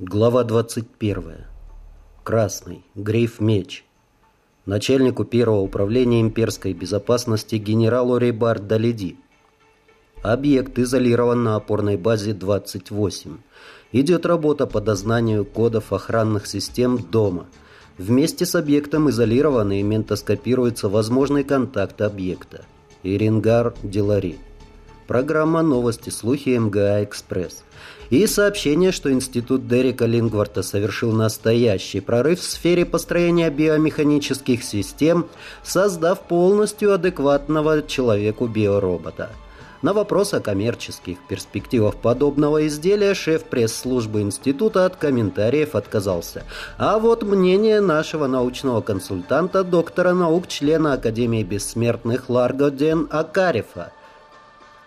Глава 21. Красный. Грейф-меч. Начальнику первого управления имперской безопасности генералу Рейбар Далиди. Объект изолирован на опорной базе 28. Идет работа по дознанию кодов охранных систем дома. Вместе с объектом изолированы и ментоскопируется возможный контакт объекта. Ирингар Делари. Программа «Новости. Слухи МГА Экспресс». И сообщение, что Институт Дерека Лингварта совершил настоящий прорыв в сфере построения биомеханических систем, создав полностью адекватного человеку биоробота. На вопрос о коммерческих перспективах подобного изделия шеф пресс-службы института от комментариев отказался. А вот мнение нашего научного консультанта, доктора наук, члена Академии бессмертных Ларго Ден Акарифа –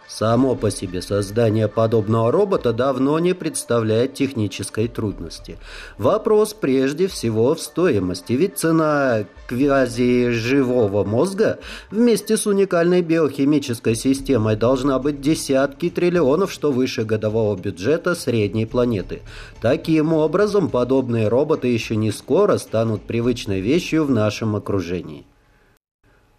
Само по себе создание подобного робота давно не представляет технической трудности. Вопрос прежде всего в стоимости, ведь цена квази-живого мозга вместе с уникальной биохимической системой должна быть десятки триллионов, что выше годового бюджета средней планеты. Таким образом, подобные роботы еще не скоро станут привычной вещью в нашем окружении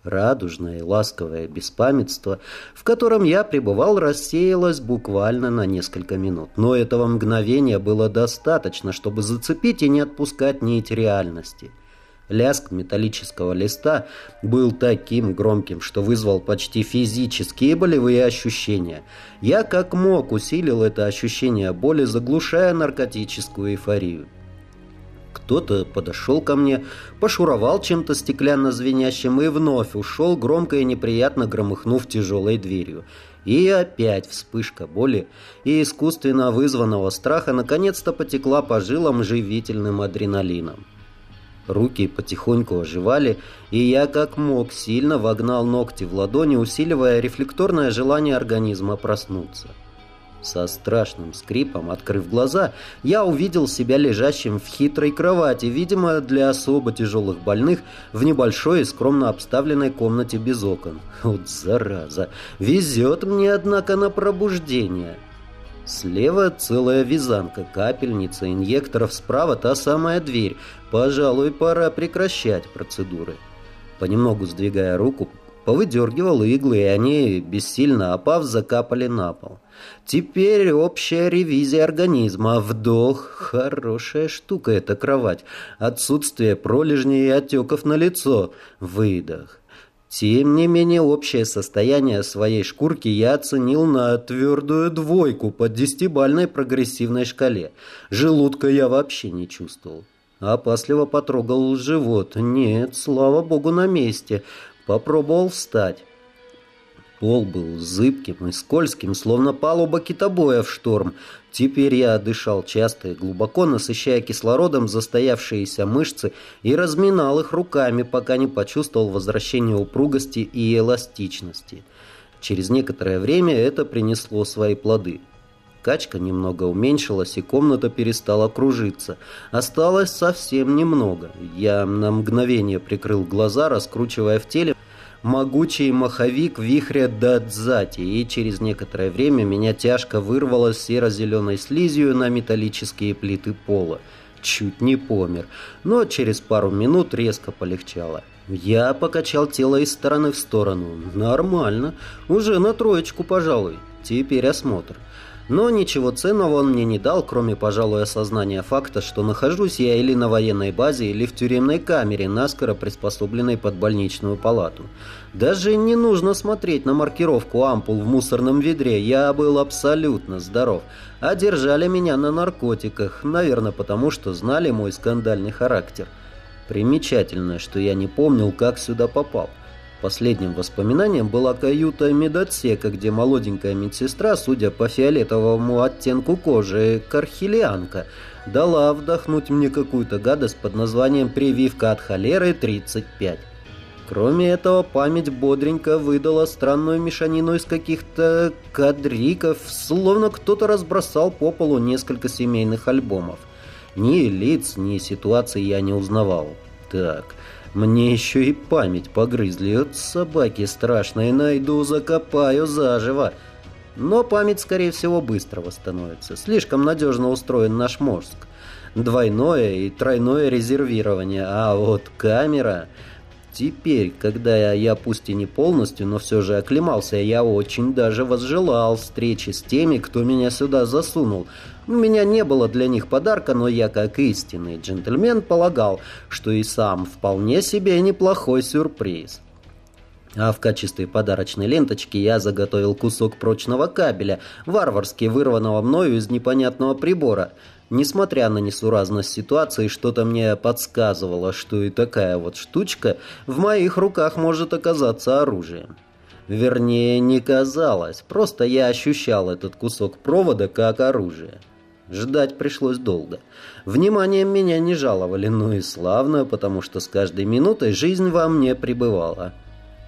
радужное ласковое беспамятство, в котором я пребывал, рассеялось буквально на несколько минут. Но этого мгновения было достаточно, чтобы зацепить и не отпускать нить реальности. Лязг металлического листа был таким громким, что вызвал почти физические болевые ощущения. Я как мог усилил это ощущение боли, заглушая наркотическую эйфорию. Кто-то подошел ко мне, пошуровал чем-то стеклянно-звенящим и вновь ушел, громко и неприятно громыхнув тяжелой дверью. И опять вспышка боли и искусственно вызванного страха наконец-то потекла по жилам живительным адреналином. Руки потихоньку оживали, и я как мог сильно вогнал ногти в ладони, усиливая рефлекторное желание организма проснуться. Со страшным скрипом, открыв глаза, я увидел себя лежащим в хитрой кровати, видимо, для особо тяжелых больных, в небольшой и скромно обставленной комнате без окон. Вот зараза! Везет мне, однако, на пробуждение. Слева целая вязанка, капельница, инъекторов, справа та самая дверь. Пожалуй, пора прекращать процедуры. Понемногу сдвигая руку, повыдергивал иглы, и они, бессильно опав, закапали на пол. Теперь общая ревизия организма. Вдох. Хорошая штука эта кровать. Отсутствие пролежней и отеков на лицо. Выдох. Тем не менее, общее состояние своей шкурки я оценил на твердую двойку по десятибальной прогрессивной шкале. Желудка я вообще не чувствовал. Опасливо потрогал живот. Нет, слава богу, на месте. Попробовал встать. Пол был зыбким и скользким, словно палуба китобоя в шторм. Теперь я дышал часто и глубоко, насыщая кислородом застоявшиеся мышцы и разминал их руками, пока не почувствовал возвращение упругости и эластичности. Через некоторое время это принесло свои плоды. Качка немного уменьшилась, и комната перестала кружиться. Осталось совсем немного. Я на мгновение прикрыл глаза, раскручивая в теле могучий маховик вихря Дадзати, и через некоторое время меня тяжко вырвало серо-зеленой слизью на металлические плиты пола. Чуть не помер, но через пару минут резко полегчало. Я покачал тело из стороны в сторону. Нормально. Уже на троечку, пожалуй. Теперь осмотр. Но ничего ценного он мне не дал, кроме, пожалуй, осознания факта, что нахожусь я или на военной базе, или в тюремной камере, наскоро приспособленной под больничную палату. Даже не нужно смотреть на маркировку ампул в мусорном ведре, я был абсолютно здоров. А держали меня на наркотиках, наверное, потому что знали мой скандальный характер. Примечательно, что я не помнил, как сюда попал. Последним воспоминанием была каюта медотсека, где молоденькая медсестра, судя по фиолетовому оттенку кожи, кархилианка, дала вдохнуть мне какую-то гадость под названием «Прививка от холеры 35». Кроме этого, память бодренько выдала странную мешанину из каких-то кадриков, словно кто-то разбросал по полу несколько семейных альбомов. Ни лиц, ни ситуации я не узнавал. Так, мне еще и память погрызли. От собаки страшной найду, закопаю заживо. Но память, скорее всего, быстро восстановится. Слишком надежно устроен наш мозг. Двойное и тройное резервирование. А вот камера... Теперь, когда я, я пусть и не полностью, но все же оклемался, я очень даже возжелал встречи с теми, кто меня сюда засунул. У меня не было для них подарка, но я, как истинный джентльмен, полагал, что и сам вполне себе неплохой сюрприз. А в качестве подарочной ленточки я заготовил кусок прочного кабеля, варварски вырванного мною из непонятного прибора – Несмотря на несуразность ситуации, что-то мне подсказывало, что и такая вот штучка в моих руках может оказаться оружием. Вернее, не казалось, просто я ощущал этот кусок провода как оружие. Ждать пришлось долго. Вниманием меня не жаловали, но и славно, потому что с каждой минутой жизнь во мне пребывала.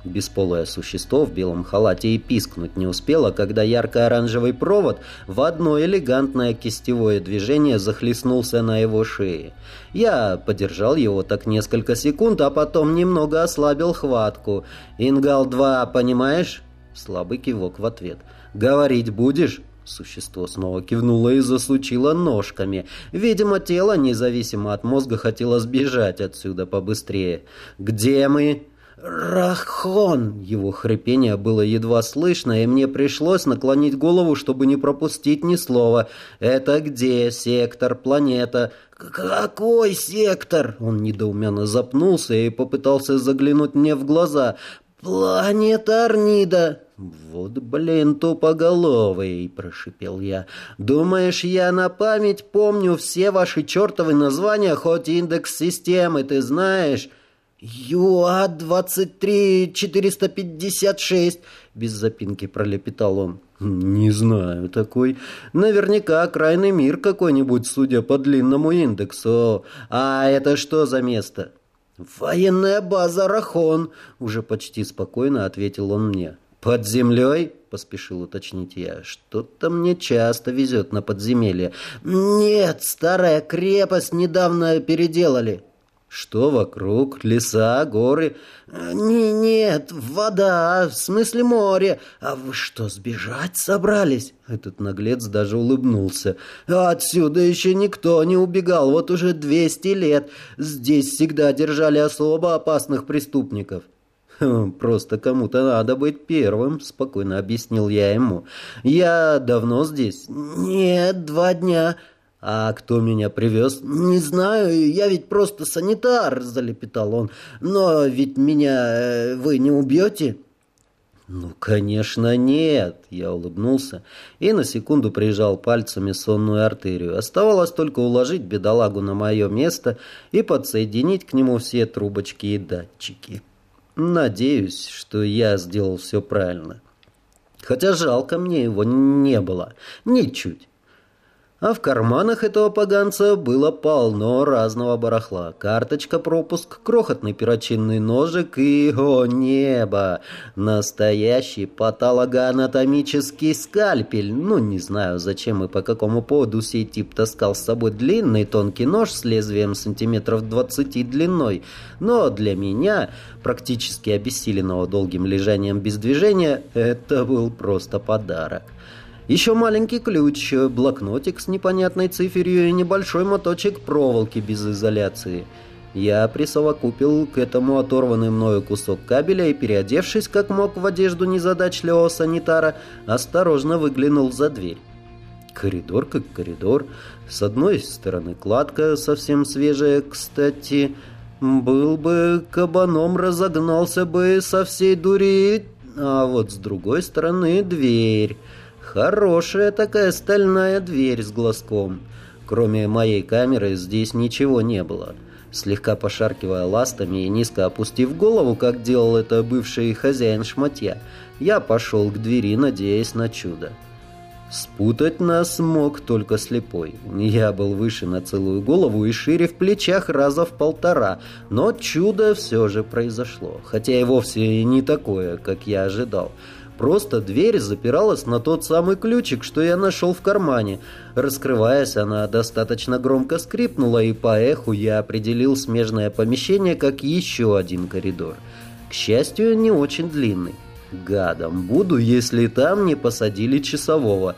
Бесполое существо в белом халате и пискнуть не успело, когда ярко-оранжевый провод в одно элегантное кистевое движение захлестнулся на его шее. Я подержал его так несколько секунд, а потом немного ослабил хватку. «Ингал-2, понимаешь?» Слабый кивок в ответ. «Говорить будешь?» Существо снова кивнуло и засучило ножками. Видимо, тело, независимо от мозга, хотело сбежать отсюда побыстрее. «Где мы?» «Рахон!» Его хрипение было едва слышно, и мне пришлось наклонить голову, чтобы не пропустить ни слова. «Это где? Сектор? Планета?» «Какой сектор?» Он недоуменно запнулся и попытался заглянуть мне в глаза. «Планета Арнида!» «Вот, блин, тупоголовый!» – прошипел я. «Думаешь, я на память помню все ваши чертовы названия, хоть индекс системы, ты знаешь?» «ЮА-23-456», — без запинки пролепетал он. «Не знаю такой. Наверняка окраинный мир какой-нибудь, судя по длинному индексу. А это что за место?» «Военная база Рахон», — уже почти спокойно ответил он мне. «Под землей?» — поспешил уточнить я. «Что-то мне часто везет на подземелье». «Нет, старая крепость недавно переделали». Что вокруг? Леса, горы? Не, нет, вода, в смысле море. А вы что, сбежать собрались? Этот наглец даже улыбнулся. Отсюда еще никто не убегал, вот уже двести лет. Здесь всегда держали особо опасных преступников. «Хм, «Просто кому-то надо быть первым», — спокойно объяснил я ему. «Я давно здесь?» «Нет, два дня». «А кто меня привез?» «Не знаю, я ведь просто санитар», — залепетал он. «Но ведь меня э, вы не убьете?» «Ну, конечно, нет!» Я улыбнулся и на секунду прижал пальцами сонную артерию. Оставалось только уложить бедолагу на мое место и подсоединить к нему все трубочки и датчики. Надеюсь, что я сделал все правильно. Хотя жалко мне его не было. Ничуть а в карманах этого поганца было полно разного барахла. Карточка, пропуск, крохотный перочинный ножик и, о небо, настоящий патологоанатомический скальпель. Ну, не знаю, зачем и по какому поводу сей тип таскал с собой длинный тонкий нож с лезвием сантиметров 20 длиной, но для меня, практически обессиленного долгим лежанием без движения, это был просто подарок. Еще маленький ключ, блокнотик с непонятной циферью и небольшой моточек проволоки без изоляции. Я присовокупил к этому оторванный мною кусок кабеля и, переодевшись как мог в одежду незадачливого санитара, осторожно выглянул за дверь. Коридор как коридор. С одной стороны кладка, совсем свежая, кстати. Был бы кабаном, разогнался бы со всей дури. А вот с другой стороны дверь. Хорошая такая стальная дверь с глазком. Кроме моей камеры здесь ничего не было. Слегка пошаркивая ластами и низко опустив голову, как делал это бывший хозяин шматья, я пошел к двери, надеясь на чудо. Спутать нас мог только слепой. Я был выше на целую голову и шире в плечах раза в полтора, но чудо все же произошло, хотя и вовсе не такое, как я ожидал. Просто дверь запиралась на тот самый ключик, что я нашел в кармане. Раскрываясь, она достаточно громко скрипнула, и по эху я определил смежное помещение как еще один коридор. К счастью, не очень длинный. Гадом буду, если там не посадили часового.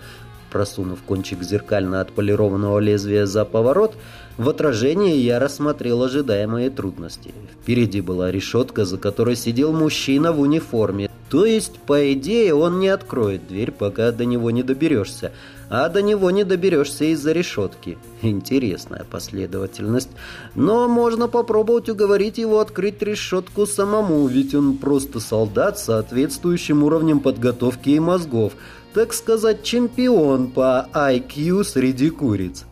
Просунув кончик зеркально отполированного лезвия за поворот, в отражении я рассмотрел ожидаемые трудности. Впереди была решетка, за которой сидел мужчина в униформе. То есть, по идее, он не откроет дверь, пока до него не доберешься. А до него не доберешься из-за решетки. Интересная последовательность. Но можно попробовать уговорить его открыть решетку самому, ведь он просто солдат с соответствующим уровнем подготовки и мозгов. Так сказать, чемпион по IQ среди куриц.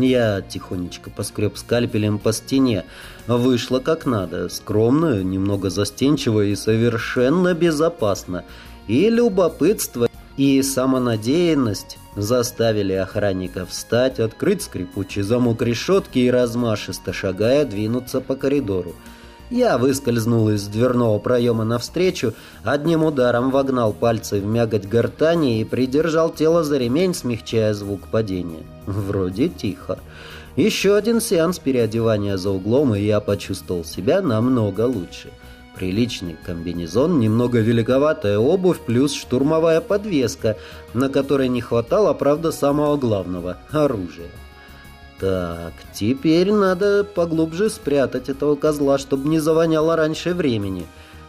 Я тихонечко поскреб скальпелем по стене. Вышло как надо, скромно, немного застенчиво и совершенно безопасно. И любопытство, и самонадеянность заставили охранника встать, открыть скрипучий замок решетки и размашисто шагая двинуться по коридору. Я выскользнул из дверного проема навстречу, одним ударом вогнал пальцы в мякоть гортани и придержал тело за ремень, смягчая звук падения. Вроде тихо. Еще один сеанс переодевания за углом, и я почувствовал себя намного лучше. Приличный комбинезон, немного великоватая обувь, плюс штурмовая подвеска, на которой не хватало, правда, самого главного – оружия. Так, теперь надо поглубже спрятать этого козла, чтобы не завоняло раньше времени.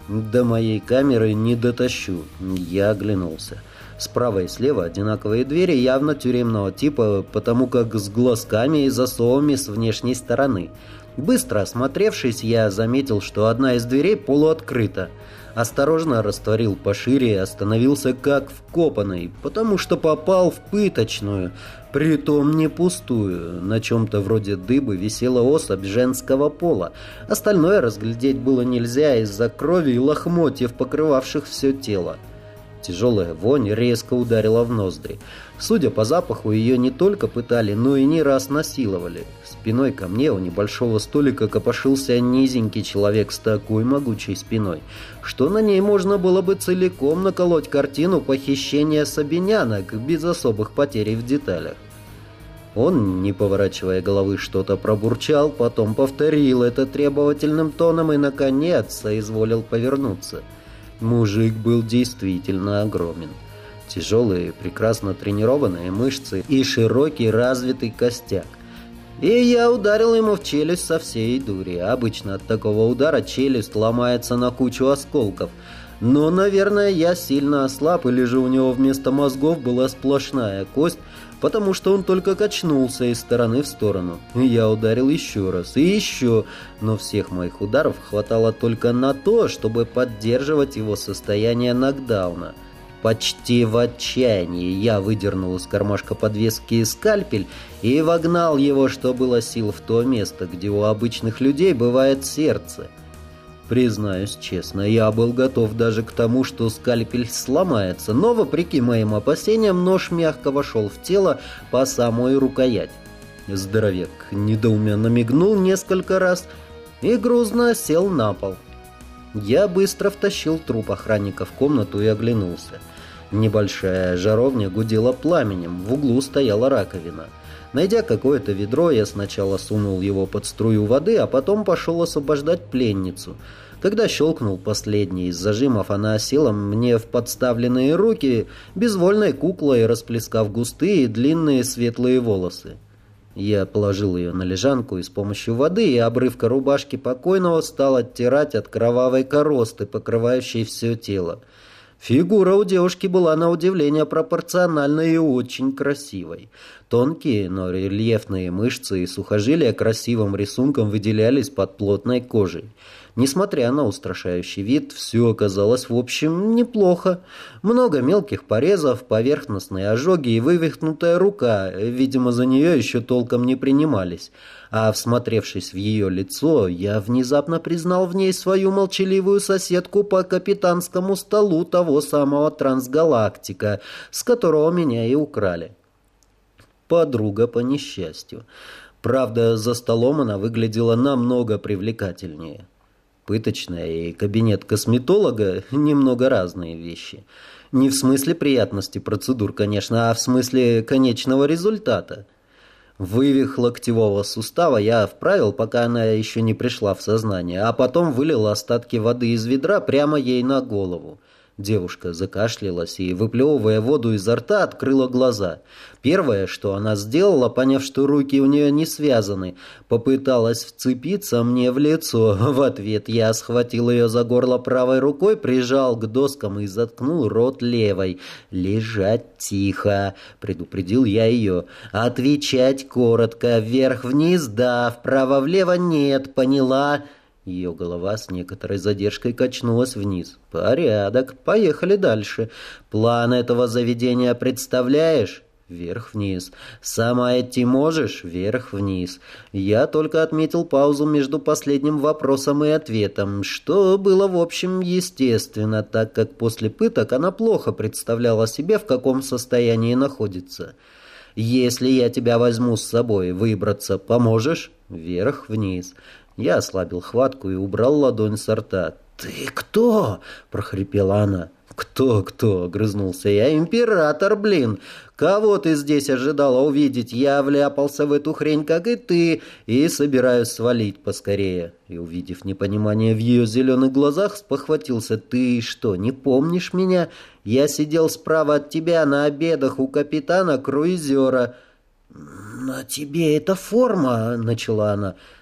До моей камеры не дотащу. Я оглянулся. Справа и слева одинаковые двери, явно тюремного типа, потому как с глазками и засовами с внешней стороны. Быстро осмотревшись, я заметил, что одна из дверей полуоткрыта. Осторожно растворил пошире и остановился как вкопанный, потому что попал в пыточную, притом не пустую. На чем-то вроде дыбы висела особь женского пола. Остальное разглядеть было нельзя из-за крови и лохмотьев, покрывавших все тело. Тяжелая вонь резко ударила в ноздри. Судя по запаху, ее не только пытали, но и не раз насиловали. Спиной ко мне у небольшого столика копошился низенький человек с такой могучей спиной, что на ней можно было бы целиком наколоть картину похищения сабинянок без особых потерь в деталях. Он, не поворачивая головы, что-то пробурчал, потом повторил это требовательным тоном и, наконец, соизволил повернуться – Мужик был действительно огромен. Тяжелые, прекрасно тренированные мышцы и широкий развитый костяк. И я ударил ему в челюсть со всей дури. Обычно от такого удара челюсть ломается на кучу осколков. Но, наверное, я сильно ослаб, или же у него вместо мозгов была сплошная кость, потому что он только качнулся из стороны в сторону. Я ударил еще раз и еще, но всех моих ударов хватало только на то, чтобы поддерживать его состояние нокдауна. Почти в отчаянии я выдернул из кармашка подвески скальпель и вогнал его, что было сил, в то место, где у обычных людей бывает сердце. Признаюсь честно, я был готов даже к тому, что скальпель сломается, но, вопреки моим опасениям, нож мягко вошел в тело по самую рукоять. Здоровяк недоуменно мигнул несколько раз и грузно сел на пол. Я быстро втащил труп охранника в комнату и оглянулся. Небольшая жаровня гудела пламенем, в углу стояла раковина. Найдя какое-то ведро, я сначала сунул его под струю воды, а потом пошел освобождать пленницу. Когда щелкнул последний из зажимов, она села мне в подставленные руки, безвольной куклой расплескав густые длинные светлые волосы. Я положил ее на лежанку и с помощью воды и обрывка рубашки покойного стал оттирать от кровавой коросты, покрывающей все тело. Фигура у девушки была на удивление пропорциональной и очень красивой. Тонкие, но рельефные мышцы и сухожилия красивым рисунком выделялись под плотной кожей. Несмотря на устрашающий вид, все оказалось в общем неплохо. Много мелких порезов, поверхностные ожоги и вывихнутая рука, видимо, за нее еще толком не принимались. А всмотревшись в ее лицо, я внезапно признал в ней свою молчаливую соседку по капитанскому столу того самого трансгалактика, с которого меня и украли. Подруга по несчастью. Правда, за столом она выглядела намного привлекательнее. Пыточная и кабинет косметолога – немного разные вещи. Не в смысле приятности процедур, конечно, а в смысле конечного результата. Вывих локтевого сустава я вправил, пока она еще не пришла в сознание, а потом вылил остатки воды из ведра прямо ей на голову – Девушка закашлялась и, выплевывая воду изо рта, открыла глаза. Первое, что она сделала, поняв, что руки у нее не связаны, попыталась вцепиться мне в лицо. В ответ я схватил ее за горло правой рукой, прижал к доскам и заткнул рот левой. «Лежать тихо», — предупредил я ее. «Отвечать коротко, вверх-вниз, да, вправо-влево нет, поняла?» Ее голова с некоторой задержкой качнулась вниз. «Порядок. Поехали дальше. План этого заведения представляешь?» Вверх-вниз. «Сама идти можешь?» Вверх-вниз. Я только отметил паузу между последним вопросом и ответом, что было, в общем, естественно, так как после пыток она плохо представляла себе, в каком состоянии находится. «Если я тебя возьму с собой, выбраться поможешь?» Вверх-вниз. Я ослабил хватку и убрал ладонь с рта. «Ты кто?» — прохрипела она. «Кто-кто?» — огрызнулся я. «Император, блин! Кого ты здесь ожидала увидеть? Я вляпался в эту хрень, как и ты, и собираюсь свалить поскорее». И, увидев непонимание в ее зеленых глазах, спохватился. «Ты что, не помнишь меня? Я сидел справа от тебя на обедах у капитана Круизера». «На тебе эта форма?» — начала она. «Форма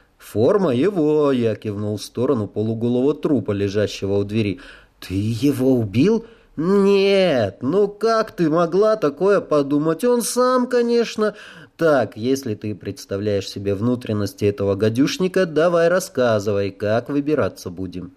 его!» — я кивнул в сторону полуголого трупа, лежащего у двери. «Ты его убил?» «Нет, ну как ты могла такое подумать? Он сам, конечно...» «Так, если ты представляешь себе внутренности этого гадюшника, давай рассказывай, как выбираться будем».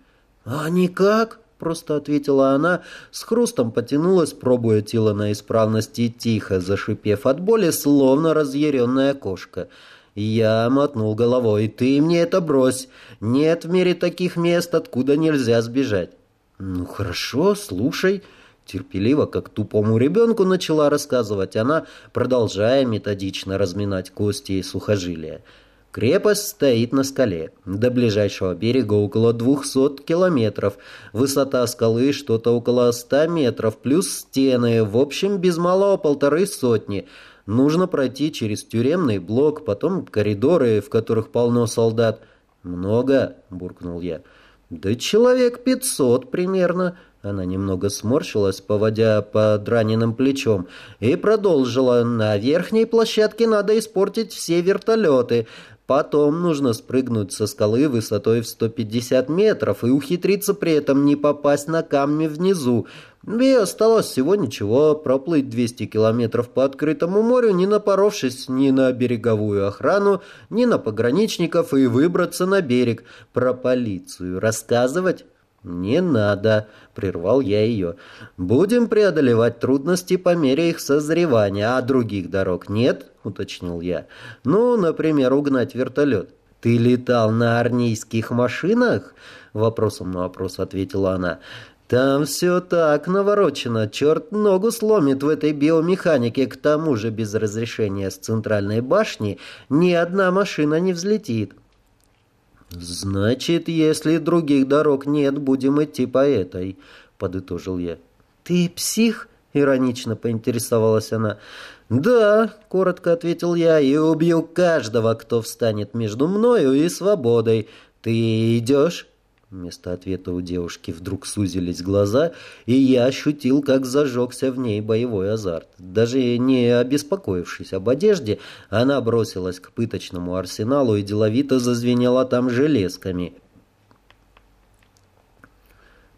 «А никак?» — просто ответила она, с хрустом потянулась, пробуя тело на исправность и тихо, зашипев от боли, словно разъяренная кошка. Я мотнул головой. «Ты мне это брось. Нет в мире таких мест, откуда нельзя сбежать». «Ну хорошо, слушай». Терпеливо, как тупому ребенку, начала рассказывать она, продолжая методично разминать кости и сухожилия. Крепость стоит на скале. До ближайшего берега около 200 километров. Высота скалы что-то около 100 метров, плюс стены, в общем, без малого полторы сотни – Нужно пройти через тюремный блок, потом коридоры, в которых полно солдат. «Много?» – буркнул я. «Да человек пятьсот примерно». Она немного сморщилась, поводя под раненым плечом, и продолжила. «На верхней площадке надо испортить все вертолеты. Потом нужно спрыгнуть со скалы высотой в 150 метров и ухитриться при этом не попасть на камни внизу. И осталось всего ничего, проплыть 200 километров по открытому морю, не напоровшись ни на береговую охрану, ни на пограничников и выбраться на берег. Про полицию рассказывать? «Не надо», — прервал я ее. «Будем преодолевать трудности по мере их созревания, а других дорог нет?» — уточнил я. «Ну, например, угнать вертолет». «Ты летал на армейских машинах?» — вопросом на вопрос ответила она. «Там все так наворочено. Черт ногу сломит в этой биомеханике. К тому же без разрешения с центральной башни ни одна машина не взлетит». «Значит, если других дорог нет, будем идти по этой», — подытожил я. «Ты псих?» — иронично поинтересовалась она. «Да», — коротко ответил я, — «и убью каждого, кто встанет между мною и свободой. Ты идешь?» Вместо ответа у девушки вдруг сузились глаза, и я ощутил, как зажегся в ней боевой азарт. Даже не обеспокоившись об одежде, она бросилась к пыточному арсеналу и деловито зазвенела там железками.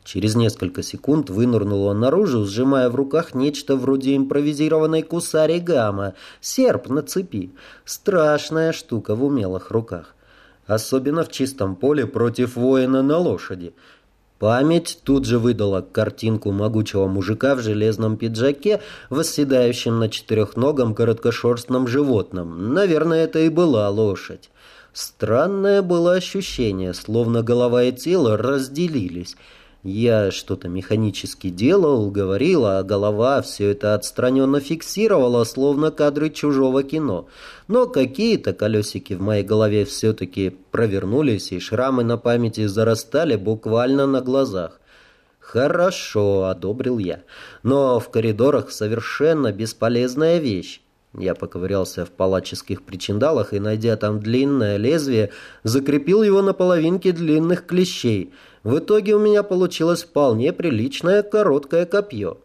Через несколько секунд вынырнула наружу, сжимая в руках нечто вроде импровизированной кусари гамма, серп на цепи. Страшная штука в умелых руках особенно в чистом поле против воина на лошади. Память тут же выдала картинку могучего мужика в железном пиджаке, восседающем на четырехногом короткошерстном животном. Наверное, это и была лошадь. Странное было ощущение, словно голова и тело разделились – я что-то механически делал, говорил, а голова все это отстраненно фиксировала, словно кадры чужого кино. Но какие-то колесики в моей голове все-таки провернулись, и шрамы на памяти зарастали буквально на глазах. «Хорошо», — одобрил я. «Но в коридорах совершенно бесполезная вещь. Я поковырялся в палаческих причиндалах и, найдя там длинное лезвие, закрепил его на половинке длинных клещей. В итоге у меня получилось вполне приличное короткое копье.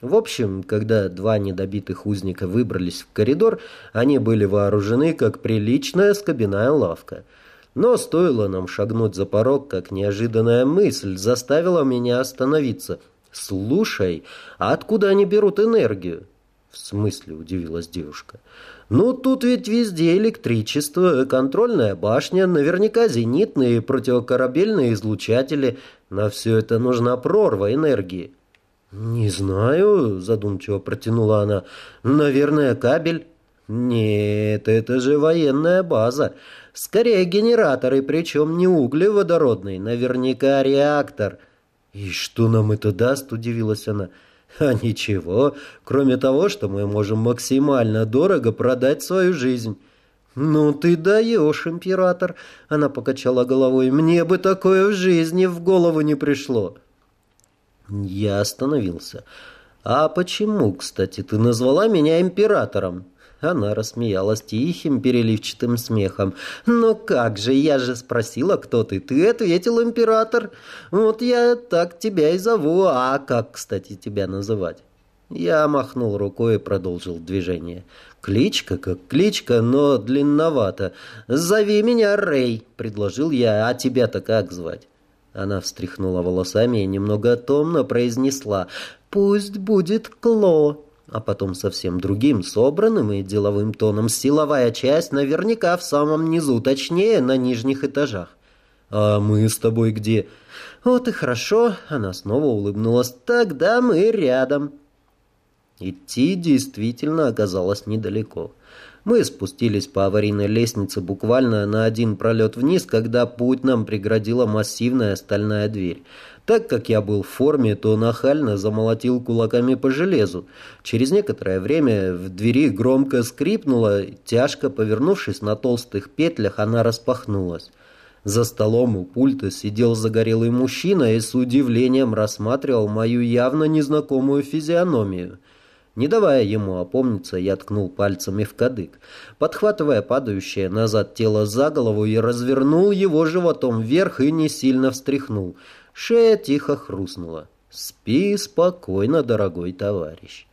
В общем, когда два недобитых узника выбрались в коридор, они были вооружены, как приличная скобяная лавка. Но стоило нам шагнуть за порог, как неожиданная мысль заставила меня остановиться. «Слушай, а откуда они берут энергию?» «В смысле?» – удивилась девушка. «Ну, тут ведь везде электричество, контрольная башня, наверняка зенитные противокорабельные излучатели. На все это нужна прорва энергии». «Не знаю», — задумчиво протянула она. «Наверное, кабель?» «Нет, это же военная база. Скорее генераторы, причем не углеводородный, наверняка реактор». «И что нам это даст?» — удивилась она. «А ничего, кроме того, что мы можем максимально дорого продать свою жизнь». «Ну ты даешь, император!» — она покачала головой. «Мне бы такое в жизни в голову не пришло». Я остановился. «А почему, кстати, ты назвала меня императором?» Она рассмеялась тихим переливчатым смехом. «Но как же, я же спросила, кто ты. Ты ответил император. Вот я так тебя и зову. А как, кстати, тебя называть?» Я махнул рукой и продолжил движение. «Кличка как кличка, но длинновато. Зови меня Рэй», — предложил я. «А тебя-то как звать?» Она встряхнула волосами и немного томно произнесла «Пусть будет Кло». А потом совсем другим, собранным и деловым тоном силовая часть наверняка в самом низу, точнее, на нижних этажах. «А мы с тобой где?» «Вот и хорошо», — она снова улыбнулась. «Тогда мы рядом». Идти действительно оказалось недалеко. Мы спустились по аварийной лестнице буквально на один пролет вниз, когда путь нам преградила массивная стальная дверь. Так как я был в форме, то нахально замолотил кулаками по железу. Через некоторое время в двери громко скрипнуло, тяжко повернувшись на толстых петлях, она распахнулась. За столом у пульта сидел загорелый мужчина и с удивлением рассматривал мою явно незнакомую физиономию – не давая ему опомниться, я ткнул пальцами в кадык, подхватывая падающее назад тело за голову и развернул его животом вверх и не сильно встряхнул. Шея тихо хрустнула. «Спи спокойно, дорогой товарищ».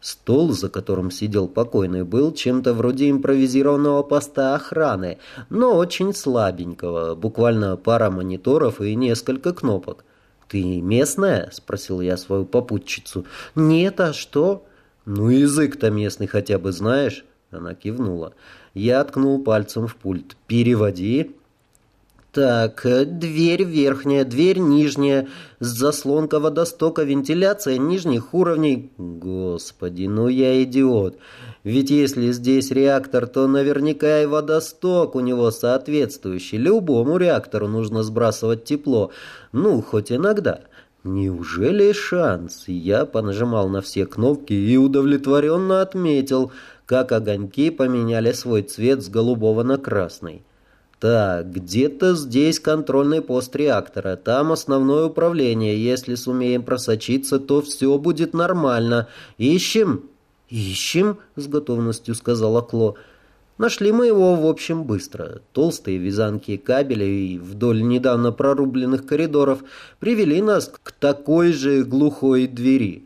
Стол, за которым сидел покойный, был чем-то вроде импровизированного поста охраны, но очень слабенького, буквально пара мониторов и несколько кнопок. «Ты местная?» — спросил я свою попутчицу. «Нет, а что?» «Ну, язык-то местный хотя бы знаешь?» Она кивнула. Я ткнул пальцем в пульт. «Переводи». Так, дверь верхняя, дверь нижняя, заслонка водостока, вентиляция нижних уровней. Господи, ну я идиот. Ведь если здесь реактор, то наверняка и водосток у него соответствующий. Любому реактору нужно сбрасывать тепло. Ну, хоть иногда. Неужели шанс? Я понажимал на все кнопки и удовлетворенно отметил, как огоньки поменяли свой цвет с голубого на красный. Так, где-то здесь контрольный пост реактора, там основное управление. Если сумеем просочиться, то все будет нормально. Ищем? Ищем, с готовностью сказала Кло. Нашли мы его, в общем, быстро. Толстые вязанки кабелей вдоль недавно прорубленных коридоров привели нас к такой же глухой двери.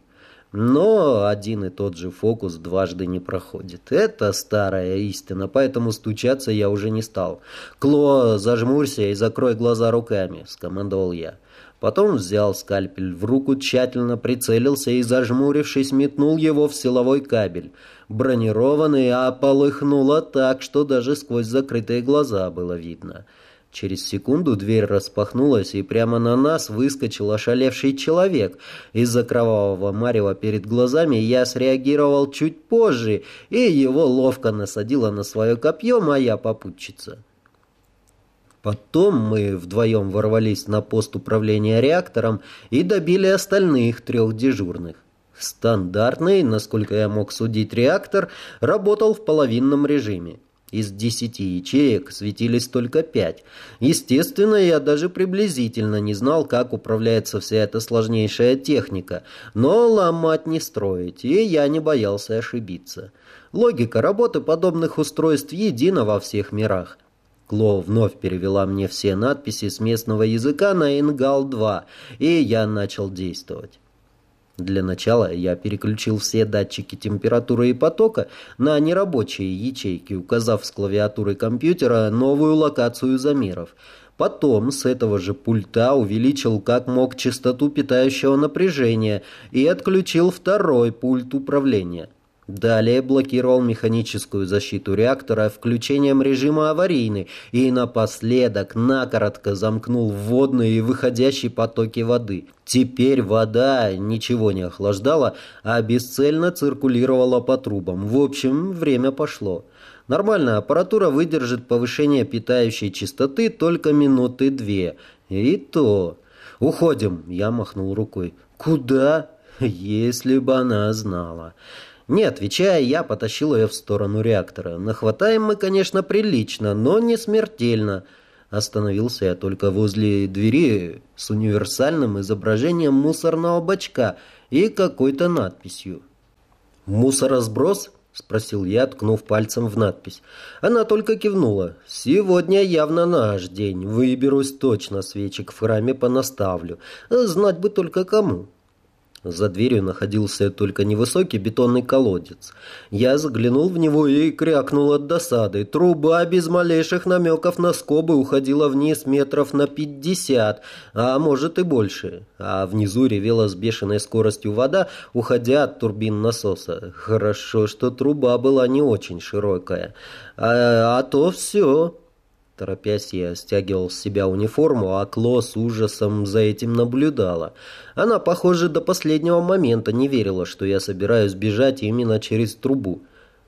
Но один и тот же фокус дважды не проходит. Это старая истина, поэтому стучаться я уже не стал. «Кло, зажмурься и закрой глаза руками», — скомандовал я. Потом взял скальпель в руку, тщательно прицелился и, зажмурившись, метнул его в силовой кабель. Бронированный, а полыхнуло так, что даже сквозь закрытые глаза было видно. Через секунду дверь распахнулась, и прямо на нас выскочил ошалевший человек. Из-за кровавого марева перед глазами я среагировал чуть позже, и его ловко насадила на свое копье моя попутчица. Потом мы вдвоем ворвались на пост управления реактором и добили остальных трех дежурных. Стандартный, насколько я мог судить, реактор работал в половинном режиме. Из десяти ячеек светились только пять. Естественно, я даже приблизительно не знал, как управляется вся эта сложнейшая техника. Но ломать не строить, и я не боялся ошибиться. Логика работы подобных устройств едина во всех мирах. Кло вновь перевела мне все надписи с местного языка на Ингал-2, и я начал действовать. Для начала я переключил все датчики температуры и потока на нерабочие ячейки, указав с клавиатуры компьютера новую локацию замеров. Потом с этого же пульта увеличил как мог частоту питающего напряжения и отключил второй пульт управления. Далее блокировал механическую защиту реактора включением режима аварийный и напоследок накоротко замкнул вводные и выходящие потоки воды. Теперь вода ничего не охлаждала, а бесцельно циркулировала по трубам. В общем, время пошло. Нормальная аппаратура выдержит повышение питающей частоты только минуты две. И то... «Уходим», — я махнул рукой. «Куда?» «Если бы она знала». Не отвечая, я потащил ее в сторону реактора. Нахватаем мы, конечно, прилично, но не смертельно. Остановился я только возле двери с универсальным изображением мусорного бачка и какой-то надписью. «Мусоросброс?» — спросил я, ткнув пальцем в надпись. Она только кивнула. «Сегодня явно наш день. Выберусь точно, свечек в храме понаставлю. Знать бы только кому». За дверью находился только невысокий бетонный колодец. Я заглянул в него и крякнул от досады. Труба без малейших намеков на скобы уходила вниз метров на пятьдесят, а может и больше. А внизу ревела с бешеной скоростью вода, уходя от турбин насоса. Хорошо, что труба была не очень широкая. А, а то все... Торопясь, я стягивал с себя униформу, а Кло с ужасом за этим наблюдала. Она, похоже, до последнего момента не верила, что я собираюсь бежать именно через трубу.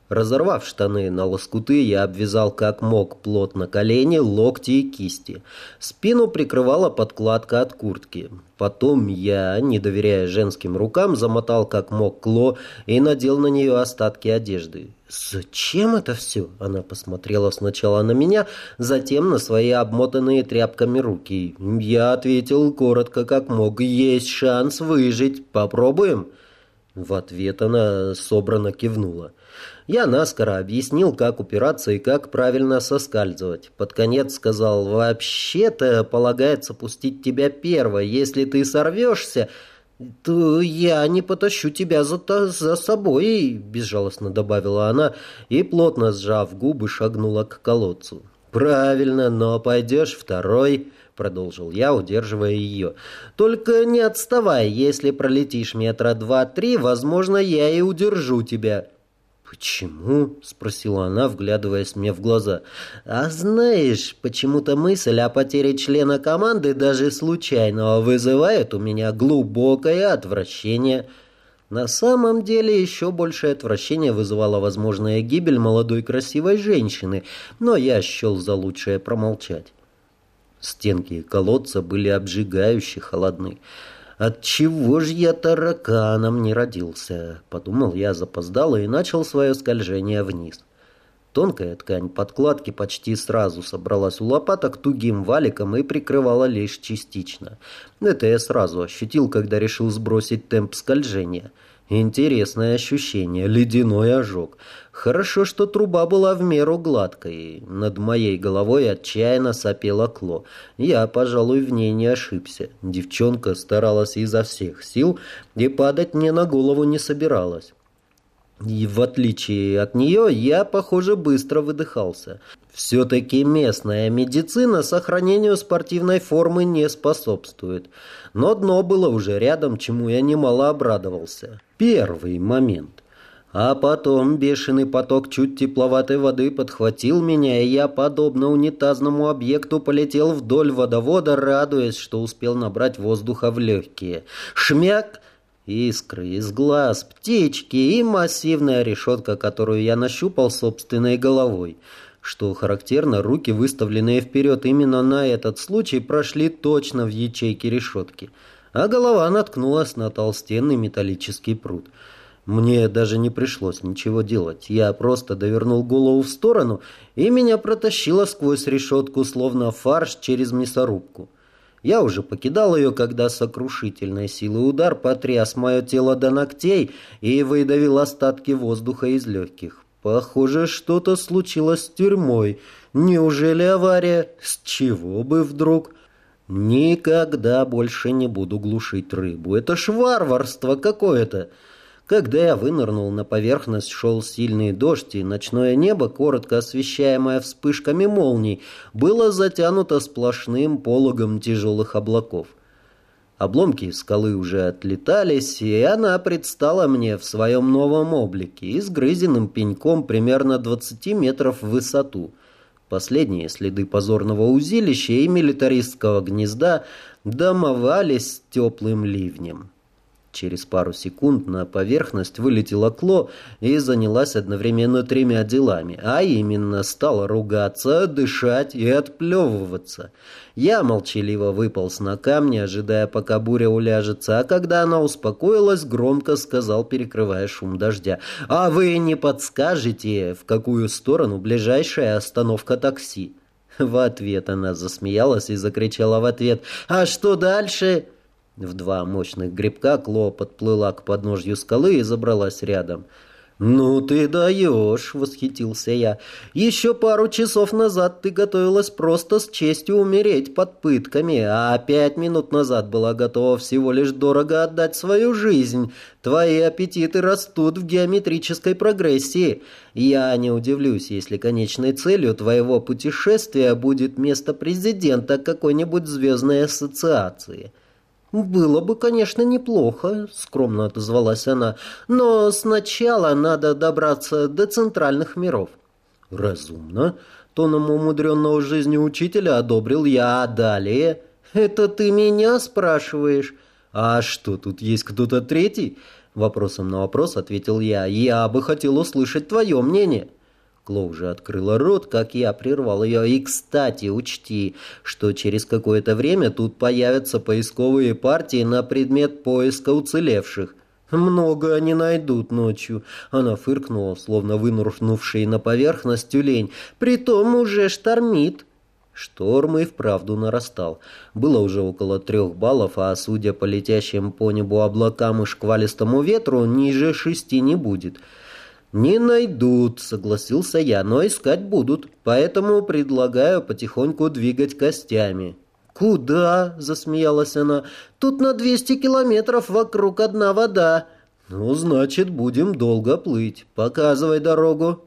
Разорвав штаны на лоскуты, я обвязал как мог плотно колени, локти и кисти. Спину прикрывала подкладка от куртки. Потом я, не доверяя женским рукам, замотал как мог кло и надел на нее остатки одежды. «Зачем это все?» Она посмотрела сначала на меня, затем на свои обмотанные тряпками руки. Я ответил коротко как мог. «Есть шанс выжить. Попробуем?» В ответ она собрано кивнула. Я наскоро объяснил, как упираться и как правильно соскальзывать. Под конец сказал, вообще-то полагается пустить тебя первой. Если ты сорвешься, то я не потащу тебя за, за собой, безжалостно добавила она и, плотно сжав губы, шагнула к колодцу. Правильно, но пойдешь второй, продолжил я, удерживая ее. Только не отставай, если пролетишь метра два-три, возможно, я и удержу тебя. «Почему?» — спросила она, вглядываясь мне в глаза. «А знаешь, почему-то мысль о потере члена команды, даже случайного, вызывает у меня глубокое отвращение». На самом деле еще большее отвращение вызывала возможная гибель молодой красивой женщины, но я счел за лучшее промолчать. Стенки колодца были обжигающе холодны. От чего ж я тараканом не родился? Подумал я запоздало и начал свое скольжение вниз. Тонкая ткань подкладки почти сразу собралась у лопаток тугим валиком и прикрывала лишь частично. Это я сразу ощутил, когда решил сбросить темп скольжения. Интересное ощущение, ледяной ожог. Хорошо, что труба была в меру гладкой. Над моей головой отчаянно сопела Кло. Я, пожалуй, в ней не ошибся. Девчонка старалась изо всех сил и падать мне на голову не собиралась. И в отличие от нее, я, похоже, быстро выдыхался. Все-таки местная медицина сохранению спортивной формы не способствует. Но дно было уже рядом, чему я немало обрадовался. Первый момент. А потом бешеный поток чуть тепловатой воды подхватил меня, и я, подобно унитазному объекту, полетел вдоль водовода, радуясь, что успел набрать воздуха в легкие. Шмяк! Искры из глаз, птички и массивная решетка, которую я нащупал собственной головой. Что характерно, руки, выставленные вперед именно на этот случай, прошли точно в ячейки решетки, а голова наткнулась на толстенный металлический пруд. Мне даже не пришлось ничего делать. Я просто довернул голову в сторону, и меня протащило сквозь решетку, словно фарш через мясорубку. Я уже покидал ее, когда сокрушительной силой удар потряс мое тело до ногтей и выдавил остатки воздуха из легких. Похоже, что-то случилось с тюрьмой. Неужели авария? С чего бы вдруг? Никогда больше не буду глушить рыбу. Это ж варварство какое-то. Когда я вынырнул на поверхность, шел сильный дождь, и ночное небо, коротко освещаемое вспышками молний, было затянуто сплошным пологом тяжелых облаков. Обломки скалы уже отлетались, и она предстала мне в своем новом облике, изгрызенным пеньком примерно 20 метров в высоту. Последние следы позорного узилища и милитаристского гнезда домовались теплым ливнем. Через пару секунд на поверхность вылетела Кло и занялась одновременно тремя делами, а именно стала ругаться, дышать и отплевываться. Я молчаливо выполз на камни, ожидая, пока буря уляжется, а когда она успокоилась, громко сказал, перекрывая шум дождя, «А вы не подскажете, в какую сторону ближайшая остановка такси?» В ответ она засмеялась и закричала в ответ, «А что дальше?» В два мощных грибка Кло подплыла к подножью скалы и забралась рядом. «Ну ты даешь!» — восхитился я. «Еще пару часов назад ты готовилась просто с честью умереть под пытками, а пять минут назад была готова всего лишь дорого отдать свою жизнь. Твои аппетиты растут в геометрической прогрессии. Я не удивлюсь, если конечной целью твоего путешествия будет место президента какой-нибудь звездной ассоциации». «Было бы, конечно, неплохо», — скромно отозвалась она, «но сначала надо добраться до центральных миров». «Разумно», — тоном умудренного жизнью учителя одобрил я, а далее... «Это ты меня спрашиваешь?» «А что, тут есть кто-то третий?» Вопросом на вопрос ответил я. «Я бы хотел услышать твое мнение». Кло уже открыла рот, как я прервал ее. И, кстати, учти, что через какое-то время тут появятся поисковые партии на предмет поиска уцелевших. Много они найдут ночью. Она фыркнула, словно вынурнувший на поверхность тюлень. Притом уже штормит. Шторм и вправду нарастал. Было уже около трех баллов, а судя по летящим по небу облакам и шквалистому ветру, ниже шести не будет. «Не найдут», — согласился я, — «но искать будут, поэтому предлагаю потихоньку двигать костями». «Куда?» — засмеялась она. «Тут на двести километров вокруг одна вода». «Ну, значит, будем долго плыть. Показывай дорогу».